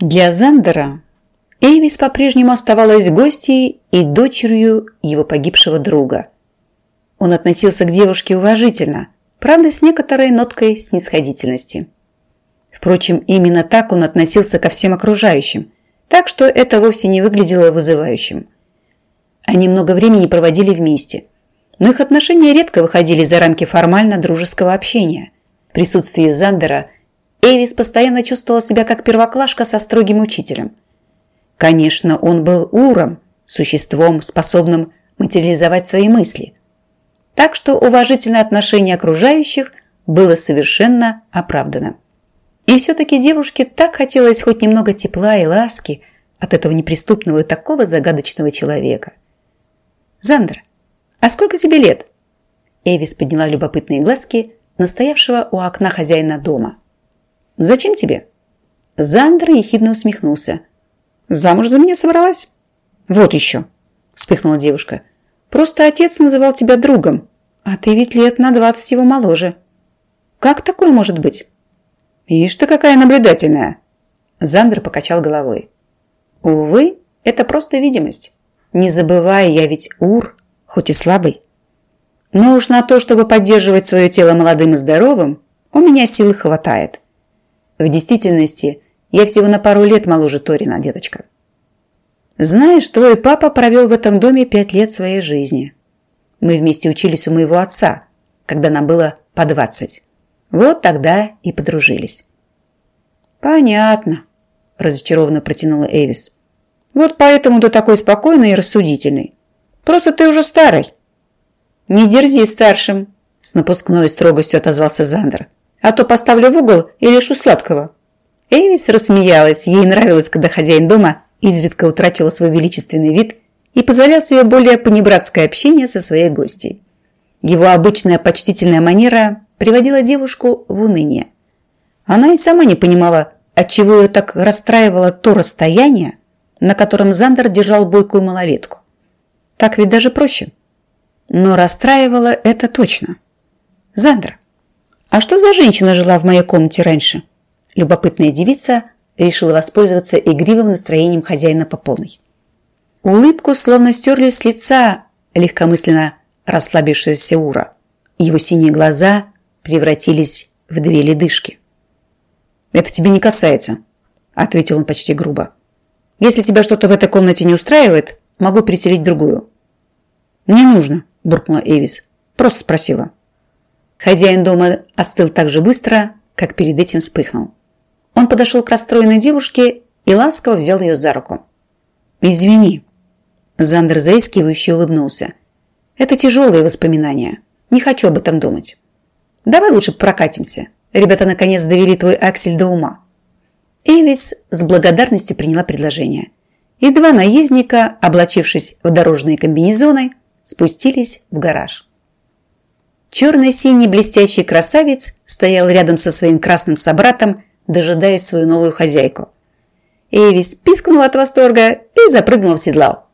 Для Зандера Эйвис по-прежнему оставалась гостьей и дочерью его погибшего друга. Он относился к девушке уважительно, правда, с некоторой ноткой снисходительности. Впрочем, именно так он относился ко всем окружающим, так что это вовсе не выглядело вызывающим. Они много времени проводили вместе, но их отношения редко выходили за рамки формально дружеского общения. В присутствии Зандера Эвис постоянно чувствовала себя как первоклашка со строгим учителем. Конечно, он был уром, существом, способным материализовать свои мысли. Так что уважительное отношение окружающих было совершенно оправдано. И все-таки девушке так хотелось хоть немного тепла и ласки от этого неприступного и такого загадочного человека. «Зандер, а сколько тебе лет?» Эвис подняла любопытные глазки настоявшего у окна хозяина дома. «Зачем тебе?» Зандер ехидно усмехнулся. «Замуж за меня собралась?» «Вот еще!» – вспыхнула девушка. «Просто отец называл тебя другом, а ты ведь лет на двадцать его моложе. Как такое может быть?» «Ишь ты какая наблюдательная!» Зандер покачал головой. «Увы, это просто видимость. Не забывай, я ведь ур, хоть и слабый. Но уж на то, чтобы поддерживать свое тело молодым и здоровым, у меня сил хватает. В действительности, я всего на пару лет моложе Торина, деточка. Знаешь, твой папа провел в этом доме пять лет своей жизни. Мы вместе учились у моего отца, когда нам было по двадцать. Вот тогда и подружились. «Понятно», – разочарованно протянула Эвис. «Вот поэтому ты такой спокойный и рассудительный. Просто ты уже старый». «Не дерзи старшим», – с напускной строгостью отозвался Зандер. «А то поставлю в угол и лишу сладкого». Эвис рассмеялась. Ей нравилось, когда хозяин дома изредка утрачивал свой величественный вид и позволял себе более понебратское общение со своей гостьей. Его обычная почтительная манера приводила девушку в уныние. Она и сама не понимала, отчего ее так расстраивало то расстояние, на котором Зандер держал бойкую малолетку. Так ведь даже проще. Но расстраивало это точно. Зандер, а что за женщина жила в моей комнате раньше? Любопытная девица решила воспользоваться игривым настроением хозяина по полной. Улыбку словно стерли с лица легкомысленно расслабившегося Ура. Его синие глаза превратились в две ледышки. «Это тебе не касается», – ответил он почти грубо. «Если тебя что-то в этой комнате не устраивает, могу переселить другую». «Не нужно», – буркнула Эвис. «Просто спросила». Хозяин дома остыл так же быстро, как перед этим вспыхнул. Он подошел к расстроенной девушке и ласково взял ее за руку. «Извини». Зандер заискивающе улыбнулся. «Это тяжелые воспоминания. Не хочу об этом думать». Давай лучше прокатимся. Ребята наконец довели твой аксель до ума. Эвис с благодарностью приняла предложение. И два наездника, облачившись в дорожные комбинезоны, спустились в гараж. Черный-синий блестящий красавец стоял рядом со своим красным собратом, дожидаясь свою новую хозяйку. Эвис пискнула от восторга и запрыгнула в седлал.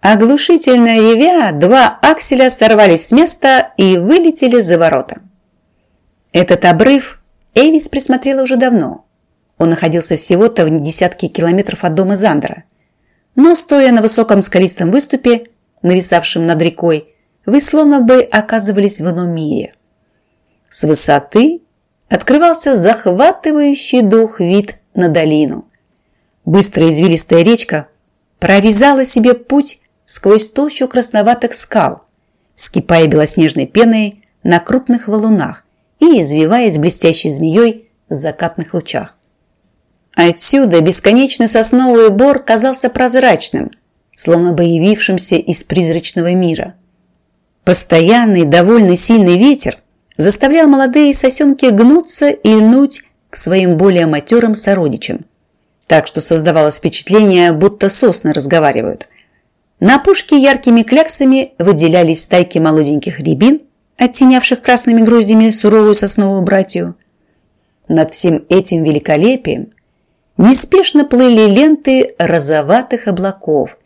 Оглушительно ревя, два акселя сорвались с места и вылетели за ворота. Этот обрыв Эвис присмотрела уже давно. Он находился всего-то в десятке километров от дома Зандера. Но, стоя на высоком скалистом выступе, нависавшем над рекой, вы словно бы оказывались в ином мире. С высоты открывался захватывающий дух вид на долину. Быстрая извилистая речка прорезала себе путь сквозь толщу красноватых скал, скипая белоснежной пеной на крупных валунах, и извиваясь блестящей змеей в закатных лучах. Отсюда бесконечный сосновый бор казался прозрачным, словно бы явившимся из призрачного мира. Постоянный, довольно сильный ветер заставлял молодые сосенки гнуться и льнуть к своим более матерым сородичам. Так что создавалось впечатление, будто сосны разговаривают. На пушке яркими кляксами выделялись стайки молоденьких рябин – оттенявших красными груздями суровую сосновую братью. Над всем этим великолепием неспешно плыли ленты розоватых облаков,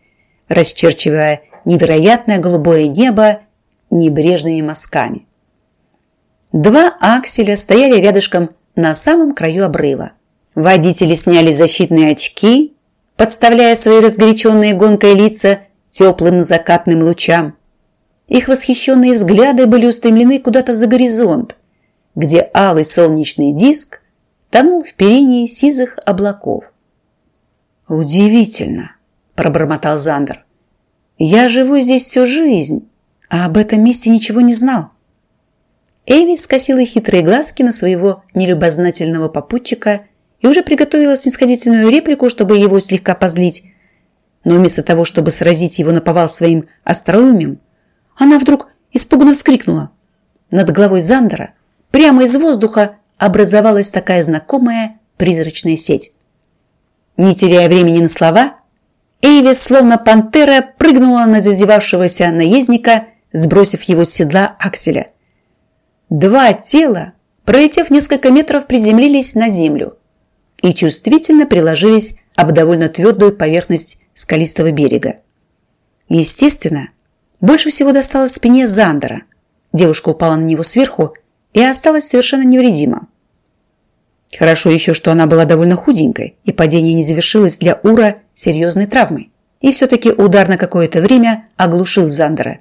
расчерчивая невероятное голубое небо небрежными мазками. Два акселя стояли рядышком на самом краю обрыва, Водители сняли защитные очки, подставляя свои разгоряченные гонкой лица теплым закатным лучам. Их восхищенные взгляды были устремлены куда-то за горизонт, где алый солнечный диск тонул в перине сизых облаков. «Удивительно!» – пробормотал Зандер. «Я живу здесь всю жизнь, а об этом месте ничего не знал». Эви скосила хитрые глазки на своего нелюбознательного попутчика и уже приготовила снисходительную реплику, чтобы его слегка позлить. Но вместо того, чтобы сразить его наповал своим остроумием, она вдруг испуганно вскрикнула. Над головой Зандера прямо из воздуха образовалась такая знакомая призрачная сеть. Не теряя времени на слова, Эйвис, словно пантера, прыгнула на зазевавшегося наездника, сбросив его с седла акселя. Два тела, пролетев несколько метров, приземлились на землю и чувствительно приложились об довольно твердую поверхность скалистого берега. Естественно, больше всего досталось спине Зандера. Девушка упала на него сверху и осталась совершенно невредима. Хорошо еще, что она была довольно худенькой, и падение не завершилось для Ура серьезной травмой. И все-таки удар на какое-то время оглушил Зандера,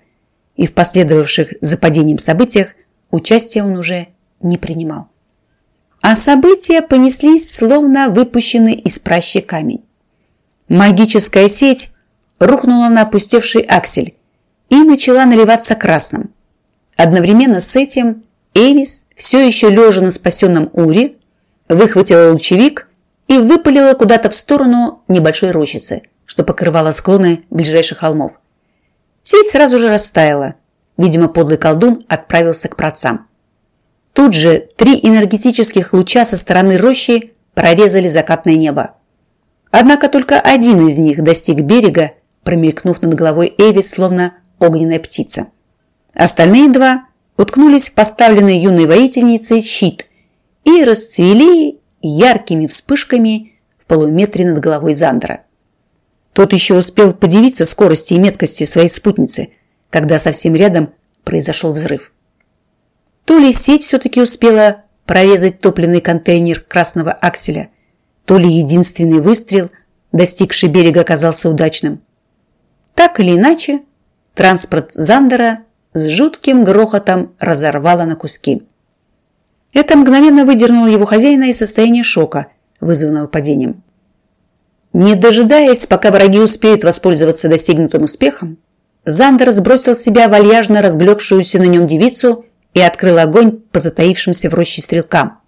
и в последовавших за падением событиях участия он уже не принимал. А события понеслись, словно выпущенный из пращи камень. Магическая сеть рухнула на опустевший аксель и начала наливаться красным. Одновременно с этим Эвис, все еще лежа на спасенном Уре, выхватила лучевик и выпалила куда-то в сторону небольшой рощицы, что покрывала склоны ближайших холмов. Сеть сразу же растаяла. Видимо, подлый колдун отправился к працам. Тут же три энергетических луча со стороны рощи прорезали закатное небо. Однако только один из них достиг берега, промелькнув над головой Эвис, словно огненная птица. Остальные два уткнулись в поставленный юной воительницей щит и расцвели яркими вспышками в полуметре над головой Зандера. Тот еще успел подивиться скорости и меткости своей спутницы, когда совсем рядом произошел взрыв. То ли сеть все-таки успела прорезать топливный контейнер красного акселя, то ли единственный выстрел, достигший берега, оказался удачным. Так или иначе, транспорт Зандера с жутким грохотом разорвало на куски. Это мгновенно выдернуло его хозяина из состояния шока, вызванного падением. Не дожидаясь, пока враги успеют воспользоваться достигнутым успехом, Зандер сбросил с себя вальяжно разглегшуюся на нем девицу и открыл огонь по затаившимся в роще стрелкам.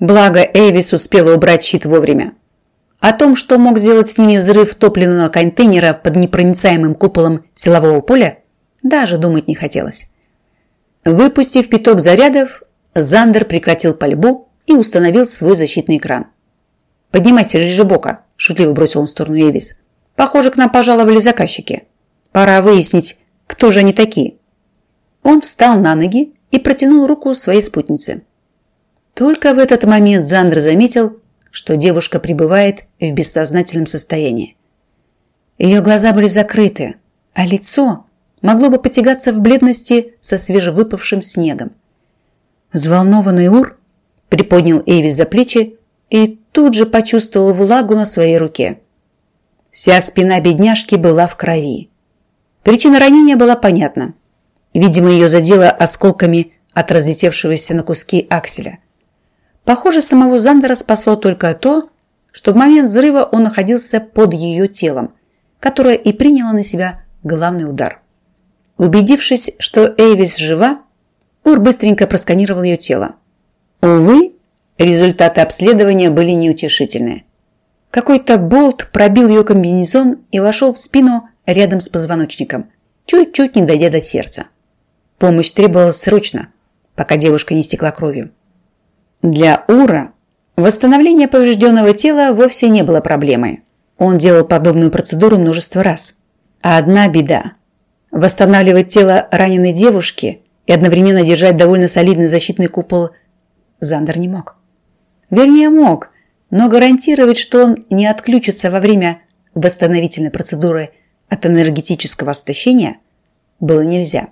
Благо, Эвис успела убрать щит вовремя. О том, что мог сделать с ними взрыв топливного контейнера под непроницаемым куполом силового поля, даже думать не хотелось. Выпустив пяток зарядов, Зандер прекратил пальбу и установил свой защитный экран. «Поднимайся, Жижебока», – шутливо бросил он в сторону Эвис. «Похоже, к нам пожаловали заказчики. Пора выяснить, кто же они такие». Он встал на ноги и протянул руку своей спутнице. Только в этот момент Зандер заметил, что девушка пребывает в бессознательном состоянии. Ее глаза были закрыты, а лицо могло бы потягаться в бледности со свежевыпавшим снегом. Взволнованный Ур приподнял Эвис за плечи и тут же почувствовал влагу на своей руке. Вся спина бедняжки была в крови. Причина ранения была понятна. Видимо, ее задело осколками от разлетевшегося на куски акселя. Похоже, самого Зандера спасло только то, что в момент взрыва он находился под ее телом, которое и приняло на себя главный удар. Убедившись, что Эйвис жива, Ур быстренько просканировал ее тело. Увы, результаты обследования были неутешительные. Какой-то болт пробил ее комбинезон и вошел в спину рядом с позвоночником, чуть-чуть не дойдя до сердца. Помощь требовалась срочно, пока девушка не стекла кровью. Для Ура восстановление поврежденного тела вовсе не было проблемой. Он делал подобную процедуру множество раз. А одна беда. Восстанавливать тело раненой девушки и одновременно держать довольно солидный защитный купол Зандер не мог. Вернее, мог, но гарантировать, что он не отключится во время восстановительной процедуры от энергетического истощения, было нельзя.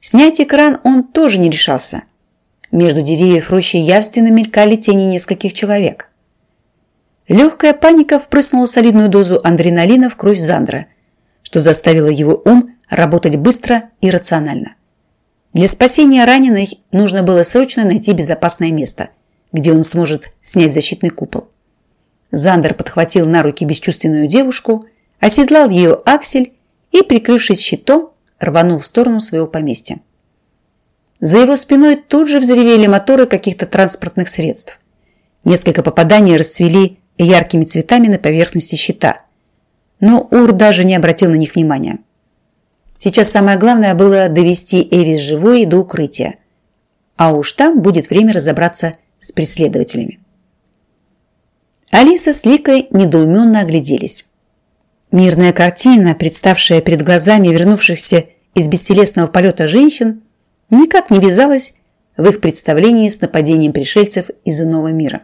Снять экран он тоже не решался. Между деревьев рощи явственно мелькали тени нескольких человек. Легкая паника впрыснула солидную дозу адреналина в кровь Зандра, что заставило его ум работать быстро и рационально. Для спасения раненой нужно было срочно найти безопасное место, где он сможет снять защитный купол. Зандер подхватил на руки бесчувственную девушку, оседлал ее аксель и, прикрывшись щитом, рванул в сторону своего поместья. За его спиной тут же взревели моторы каких-то транспортных средств. Несколько попаданий расцвели яркими цветами на поверхности щита. Но Ур даже не обратил на них внимания. Сейчас самое главное было довести Эвис живой до укрытия. А уж там будет время разобраться с преследователями. Алиса с Ликой недоуменно огляделись. Мирная картина, представшая перед глазами вернувшихся из бестелесного полета женщин, никак не вязалась в их представлении с нападением пришельцев из иного мира.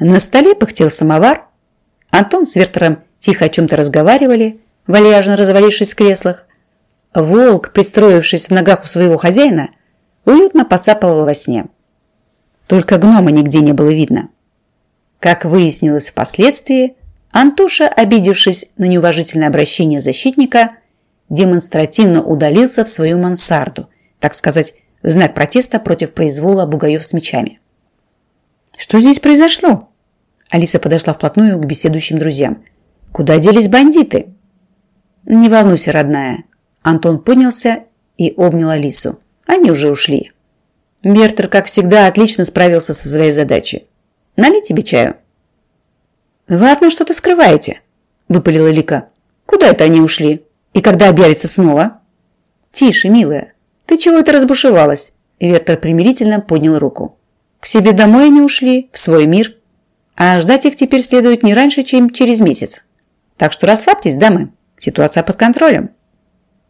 На столе пыхтел самовар, Антон с Вертером тихо о чем-то разговаривали, вальяжно развалившись в креслах. Волк, пристроившись в ногах у своего хозяина, уютно посапывал во сне. Только гнома нигде не было видно. Как выяснилось впоследствии, Антоша, обидевшись на неуважительное обращение защитника, демонстративно удалился в свою мансарду, так сказать, в знак протеста против произвола бугаев с мечами. «Что здесь произошло?» Алиса подошла вплотную к беседующим друзьям. «Куда делись бандиты?» «Не волнуйся, родная». Антон поднялся и обнял Алису. Они уже ушли. Бертер, как всегда, отлично справился со своей задачей. «Налить тебе чаю?» «Вы нас что-то скрываете?» – выпалила Лика. «Куда это они ушли? И когда объявятся снова?» «Тише, милая. Ты чего это разбушевалась?» Вертер примирительно поднял руку. К себе домой они ушли, в свой мир. А ждать их теперь следует не раньше, чем через месяц. Так что расслабьтесь, дамы. Ситуация под контролем.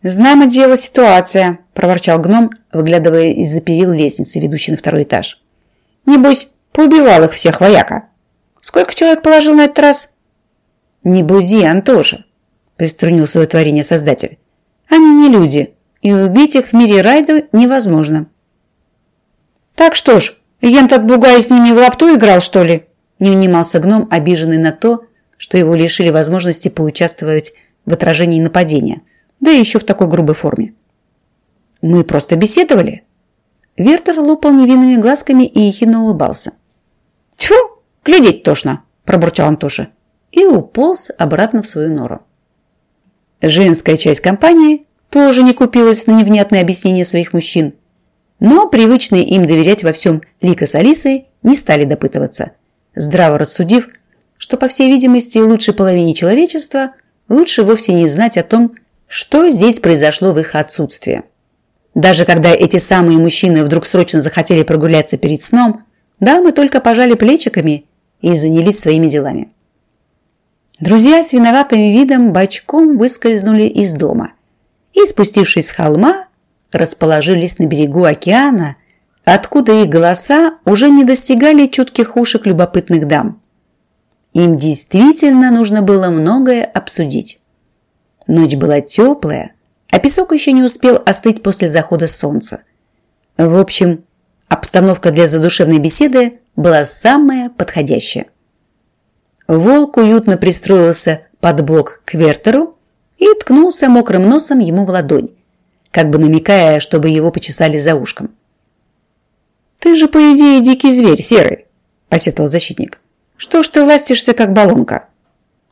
«Знамо дело ситуация», – проворчал гном, выглядывая из-за перил лестницы, ведущей на второй этаж. «Небось, поубивал их всех вояка. Сколько человек положил на этот раз?» «Не бузи, Антоша», – приструнил свое творение создатель. «Они не люди, и убить их в мире Райда невозможно». «Так что ж, Ем тот бугай с ними в лапту играл, что ли?» Не унимался гном, обиженный на то, что его лишили возможности поучаствовать в отражении нападения, да еще в такой грубой форме. «Мы просто беседовали». Вертер лупал невинными глазками и ехидно улыбался. «Тьфу, глядеть тошно!» – пробурчал Антоша и уполз обратно в свою нору. Женская часть компании тоже не купилась на невнятные объяснения своих мужчин – но привычные им доверять во всем Лика с Алисой не стали допытываться, здраво рассудив, что, по всей видимости, лучшей половине человечества лучше вовсе не знать о том, что здесь произошло в их отсутствие. Даже когда эти самые мужчины вдруг срочно захотели прогуляться перед сном, дамы только пожали плечиками и занялись своими делами. Друзья с виноватым видом бочком выскользнули из дома и, спустившись с холма, расположились на берегу океана, откуда их голоса уже не достигали чутких ушек любопытных дам. Им действительно нужно было многое обсудить. Ночь была теплая, а песок еще не успел остыть после захода солнца. В общем, обстановка для задушевной беседы была самая подходящая. Волк уютно пристроился под бок к Вертеру и ткнулся мокрым носом ему в ладонь, как бы намекая, чтобы его почесали за ушком. «Ты же, по идее, дикий зверь, серый», – посетовал защитник. «Что ж ты ластишься, как баллонка?»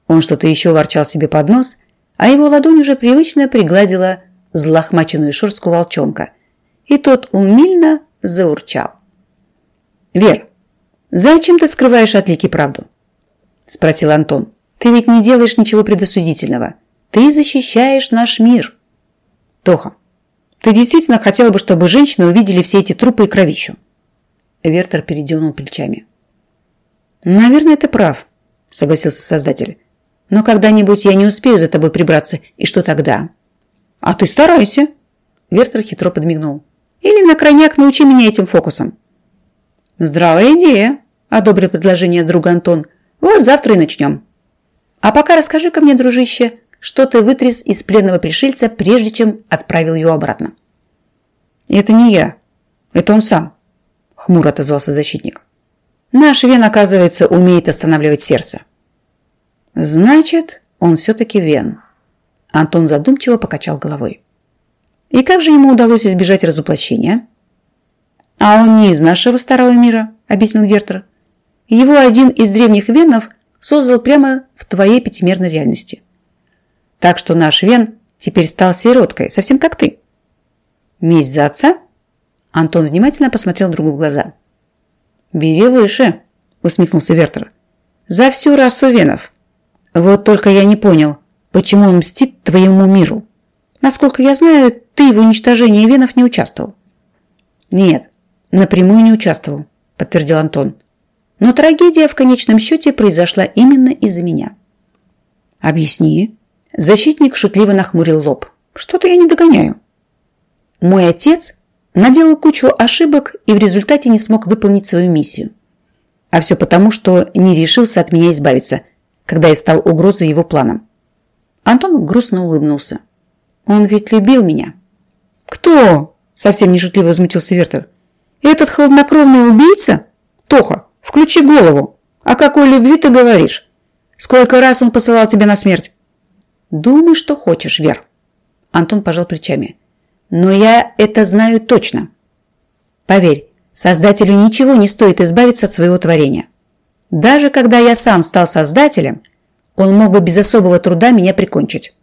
Он что-то еще ворчал себе под нос, а его ладонь уже привычно пригладила злохмаченную шерстку волчонка, и тот умильно заурчал. «Вер, зачем ты скрываешь от Лики правду?» – спросил Антон. «Ты ведь не делаешь ничего предосудительного. Ты защищаешь наш мир». «Тоха, ты действительно хотела бы, чтобы женщины увидели все эти трупы и кровищу?» Вертер передернул плечами. «Наверное, ты прав», – согласился создатель. «Но когда-нибудь я не успею за тобой прибраться, и что тогда?» «А ты старайся!» Вертер хитро подмигнул. «Или на крайняк научи меня этим фокусом». «Здравая идея», – одобрил предложение друга Антон. «Вот завтра и начнем». «А пока расскажи-ка мне, дружище, что ты вытряс из пленного пришельца, прежде чем отправил ее обратно. «Это не я. Это он сам», – хмуро отозвался защитник. Наш вен, оказывается, умеет останавливать сердце. Значит, он все-таки вен. Антон задумчиво покачал головой. И как же ему удалось избежать разоплощения? А он не из нашего старого мира, объяснил Вертер. Его один из древних венов создал прямо в твоей пятимерной реальности. Так что наш вен теперь стал сироткой, совсем как ты. Месть за отца? Антон внимательно посмотрел другу в глаза. «Бери выше», – усмехнулся Вертер. «За всю расу венов. Вот только я не понял, почему он мстит твоему миру. Насколько я знаю, ты в уничтожении венов не участвовал». «Нет, напрямую не участвовал», – подтвердил Антон. «Но трагедия в конечном счете произошла именно из-за меня». «Объясни». Защитник шутливо нахмурил лоб. «Что-то я не догоняю». «Мой отец наделал кучу ошибок и в результате не смог выполнить свою миссию. А все потому, что не решился от меня избавиться, когда я стал угрозой его планам. Антон грустно улыбнулся. Он ведь любил меня. «Кто?» – совсем не шутливо возмутился Вертер. «Этот холоднокровный убийца? Тоха, включи голову. О какой любви ты говоришь? Сколько раз он посылал тебя на смерть?» «Думай, что хочешь, Вер». Антон пожал плечами. Но я это знаю точно. Поверь, создателю ничего не стоит избавиться от своего творения. Даже когда я сам стал создателем, он мог бы без особого труда меня прикончить.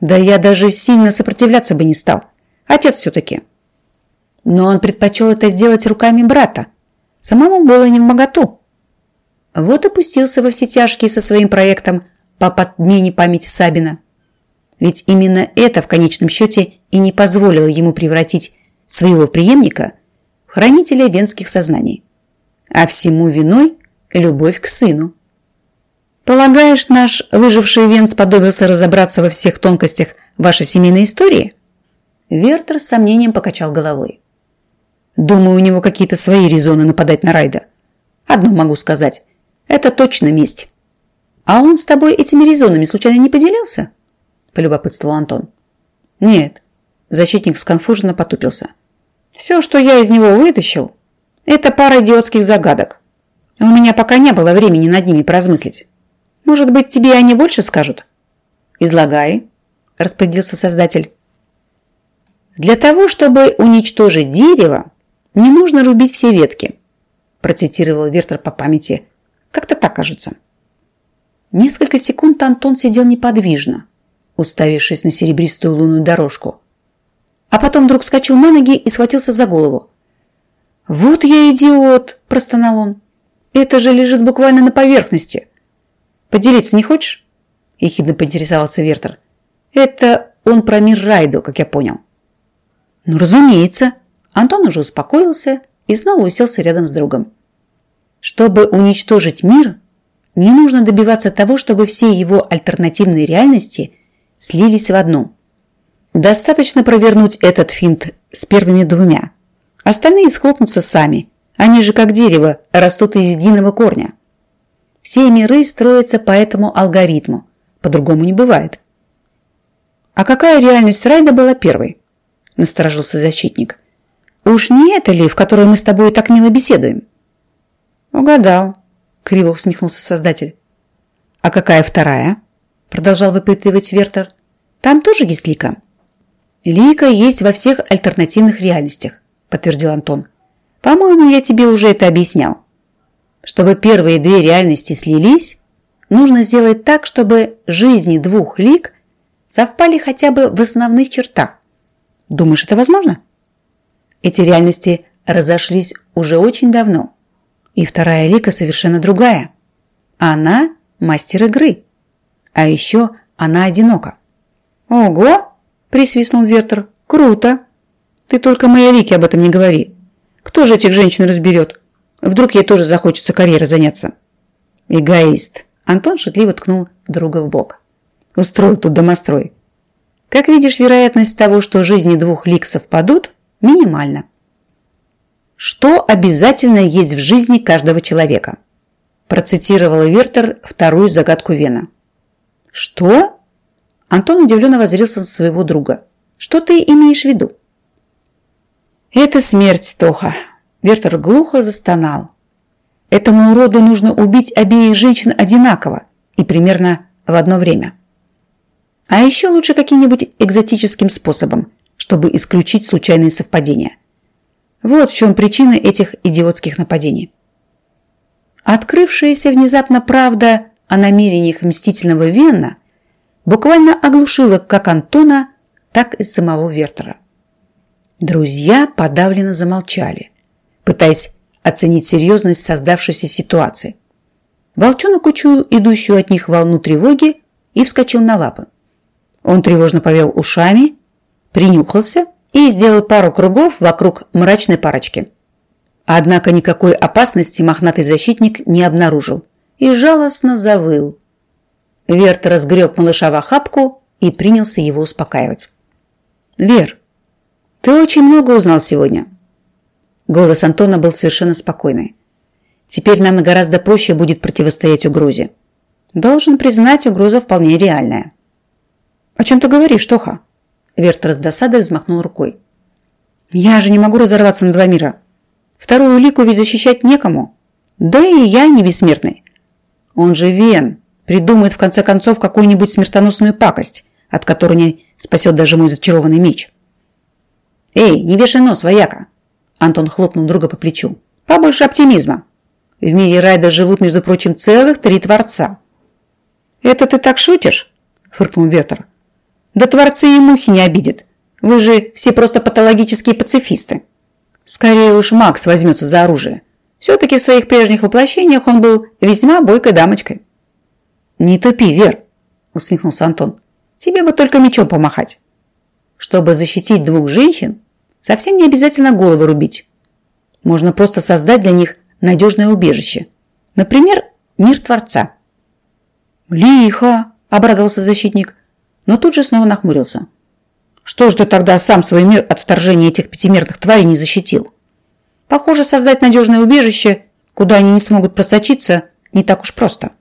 Да я даже сильно сопротивляться бы не стал. Отец все-таки. Но он предпочел это сделать руками брата. Самому было не в моготу. Вот опустился во все тяжкие со своим проектом по подмене памяти Сабина. Ведь именно это в конечном счете и не позволило ему превратить своего преемника в хранителя венских сознаний. А всему виной – любовь к сыну. Полагаешь, наш выживший вен сподобился разобраться во всех тонкостях вашей семейной истории? Вертер с сомнением покачал головой. Думаю, у него какие-то свои резоны нападать на Райда. Одно могу сказать. Это точно месть. А он с тобой этими резонами случайно не поделился? полюбопытствовал Антон. «Нет». Защитник сконфуженно потупился. «Все, что я из него вытащил, это пара идиотских загадок. У меня пока не было времени над ними поразмыслить. Может быть, тебе они больше скажут?» «Излагай», – распорядился создатель. «Для того, чтобы уничтожить дерево, не нужно рубить все ветки», – процитировал Вертер по памяти. «Как-то так кажется». Несколько секунд Антон сидел неподвижно, уставившись на серебристую лунную дорожку. А потом вдруг вскочил на ноги и схватился за голову. «Вот я идиот!» – простонал он. «Это же лежит буквально на поверхности!» «Поделиться не хочешь?» – ехидно поинтересовался Вертер. «Это он про мир Райду, как я понял». «Ну, разумеется!» Антон уже успокоился и снова уселся рядом с другом. «Чтобы уничтожить мир, не нужно добиваться того, чтобы все его альтернативные реальности – слились в одну. Достаточно провернуть этот финт с первыми двумя. Остальные схлопнутся сами. Они же как дерево, растут из единого корня. Все миры строятся по этому алгоритму. По-другому не бывает. «А какая реальность Райда была первой?» – насторожился защитник. «Уж не это ли, в которой мы с тобой так мило беседуем?» «Угадал», – криво усмехнулся создатель. «А какая вторая?» продолжал выпытывать Вертер. Там тоже есть Лика? Лика есть во всех альтернативных реальностях, подтвердил Антон. По-моему, я тебе уже это объяснял. Чтобы первые две реальности слились, нужно сделать так, чтобы жизни двух лик совпали хотя бы в основных чертах. Думаешь, это возможно? Эти реальности разошлись уже очень давно. И вторая лика совершенно другая. Она мастер игры. А еще она одинока. «Ого!» – присвистнул Вертер. «Круто! Ты только моей Вике об этом не говори. Кто же этих женщин разберет? Вдруг ей тоже захочется карьерой заняться?» «Эгоист!» – Антон шутливо ткнул друга в бок. «Устроил тут домострой. Как видишь, вероятность того, что жизни двух лик совпадут, минимальна. Что обязательно есть в жизни каждого человека?» Процитировал Вертер вторую загадку Вена. «Что?» Антон удивленно воззрился на своего друга. «Что ты имеешь в виду?» «Это смерть, Тоха!» Вертер глухо застонал. Этому уроду нужно убить обеих женщин одинаково и примерно в одно время. А еще лучше каким-нибудь экзотическим способом, чтобы исключить случайные совпадения. Вот в чем причина этих идиотских нападений. Открывшаяся внезапно правда о намерениях мстительного Венна буквально оглушила как Антона, так и самого Вертера. Друзья подавленно замолчали, пытаясь оценить серьезность создавшейся ситуации. Волчонок учуял идущую от них волну тревоги и вскочил на лапы. Он тревожно повел ушами, принюхался и сделал пару кругов вокруг мрачной парочки. Однако никакой опасности мохнатый защитник не обнаружил и жалостно завыл. Верт разгреб малыша в охапку и принялся его успокаивать. «Вер, ты очень много узнал сегодня». Голос Антона был совершенно спокойный. «Теперь нам гораздо проще будет противостоять угрозе. Должен признать, угроза вполне реальная». «О чем ты говоришь, Тоха?» Верт с досадой взмахнул рукой. «Я же не могу разорваться на два мира. Вторую лику ведь защищать некому. Да и я не бессмертный. Он же Вен. Придумает в конце концов какую-нибудь смертоносную пакость, от которой не спасет даже мой зачарованный меч». «Эй, не вешай нос, вояка!» Антон хлопнул друга по плечу. «Побольше оптимизма. В мире Райда живут, между прочим, целых три творца». «Это ты так шутишь?» – фыркнул Вертер. Да творцы и мухи не обидят. Вы же все просто патологические пацифисты. Скорее уж Макс возьмется за оружие. Все-таки в своих прежних воплощениях он был весьма бойкой дамочкой. «Не тупи, Вер», – усмехнулся Антон. «Тебе бы только мечом помахать. Чтобы защитить двух женщин, совсем не обязательно головы рубить. Можно просто создать для них надежное убежище. Например, мир Творца». «Лихо», – обрадовался защитник но тут же снова нахмурился. Что ж ты тогда сам свой мир от вторжения этих пятимерных тварей не защитил? Похоже, создать надежное убежище, куда они не смогут просочиться, не так уж просто.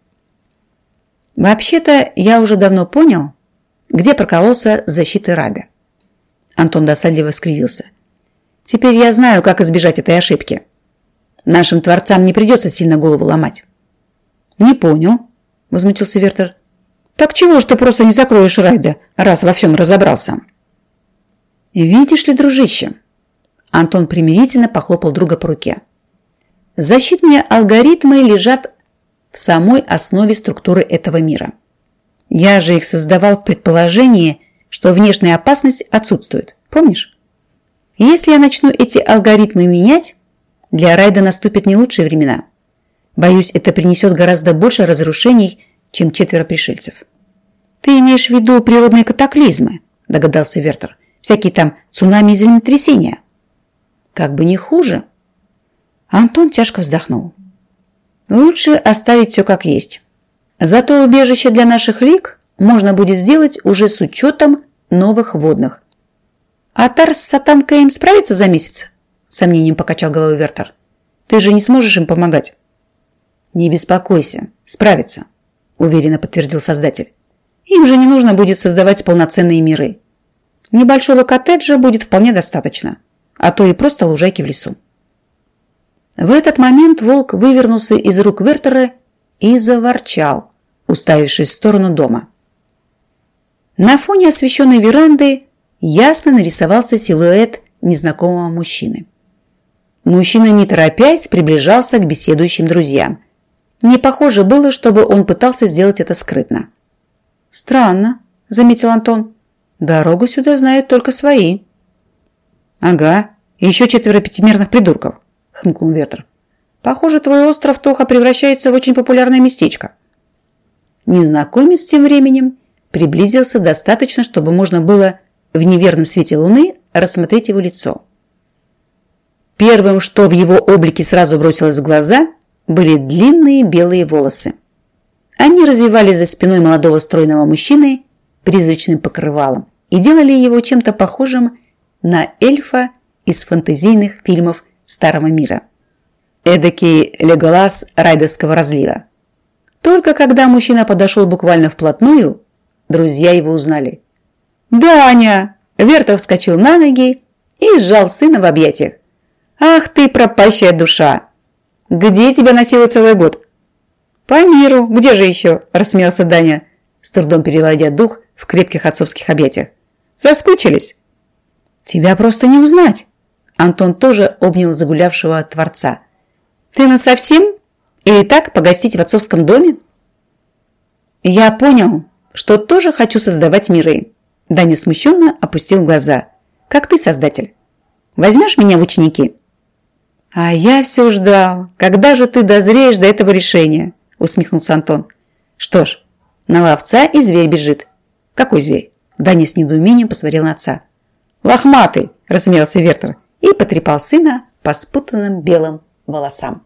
Вообще-то, я уже давно понял, где прокололся с защитой Рага. Антон досадливо скривился. Теперь я знаю, как избежать этой ошибки. Нашим творцам не придется сильно голову ломать. Не понял, возмутился Вертер. Так чего ж ты просто не закроешь Райда, раз во всем разобрался? Видишь ли, дружище? Антон примирительно похлопал друга по руке. Защитные алгоритмы лежат в самой основе структуры этого мира. Я же их создавал в предположении, что внешняя опасность отсутствует. Помнишь? Если я начну эти алгоритмы менять, для Райда наступят не лучшие времена. Боюсь, это принесет гораздо больше разрушений, чем четверо пришельцев. «Ты имеешь в виду природные катаклизмы?» – догадался Вертер. «Всякие там цунами и землетрясения». «Как бы не хуже». Антон тяжко вздохнул. «Лучше оставить все как есть. Зато убежище для наших лик можно будет сделать уже с учетом новых водных. А Тарс с Сатанкой им справится за месяц?» Сомнением покачал головой Вертер. «Ты же не сможешь им помогать». «Не беспокойся, справится уверенно подтвердил создатель. Им же не нужно будет создавать полноценные миры. Небольшого коттеджа будет вполне достаточно, а то и просто лужайки в лесу. В этот момент волк вывернулся из рук Вертера и заворчал, уставившись в сторону дома. На фоне освещенной веранды ясно нарисовался силуэт незнакомого мужчины. Мужчина, не торопясь, приближался к беседующим друзьям – не похоже было, чтобы он пытался сделать это скрытно. «Странно», – заметил Антон. «Дорогу сюда знают только свои». «Ага, еще четверо пятимерных придурков», – хмыкнул Ветер. «Похоже, твой остров Тоха превращается в очень популярное местечко». Незнакомец тем временем приблизился достаточно, чтобы можно было в неверном свете луны рассмотреть его лицо. Первым, что в его облике сразу бросилось в глаза – были длинные белые волосы. Они развивались за спиной молодого стройного мужчины призрачным покрывалом и делали его чем-то похожим на эльфа из фантазийных фильмов Старого мира. Эдакий Леголас райдерского разлива. Только когда мужчина подошел буквально вплотную, друзья его узнали. «Даня!» Вертов вскочил на ноги и сжал сына в объятиях. «Ах ты, пропащая душа! Где тебя носило целый год?» «По миру. Где же еще?» – рассмеялся Даня, с трудом переводя дух в крепких отцовских объятиях. «Соскучились?» «Тебя просто не узнать!» Антон тоже обнял загулявшего Творца. «Ты нас совсем? Или так погостить в отцовском доме?» «Я понял, что тоже хочу создавать миры». Даня смущенно опустил глаза. «Как ты, создатель? Возьмешь меня в ученики?» «А я все ждал. Когда же ты дозреешь до этого решения?» усмехнулся Антон. «Что ж, на ловца и зверь бежит». «Какой зверь?» Даня с недоумением посмотрел на отца. «Лохматый!» – рассмеялся Вертер и потрепал сына по спутанным белым волосам.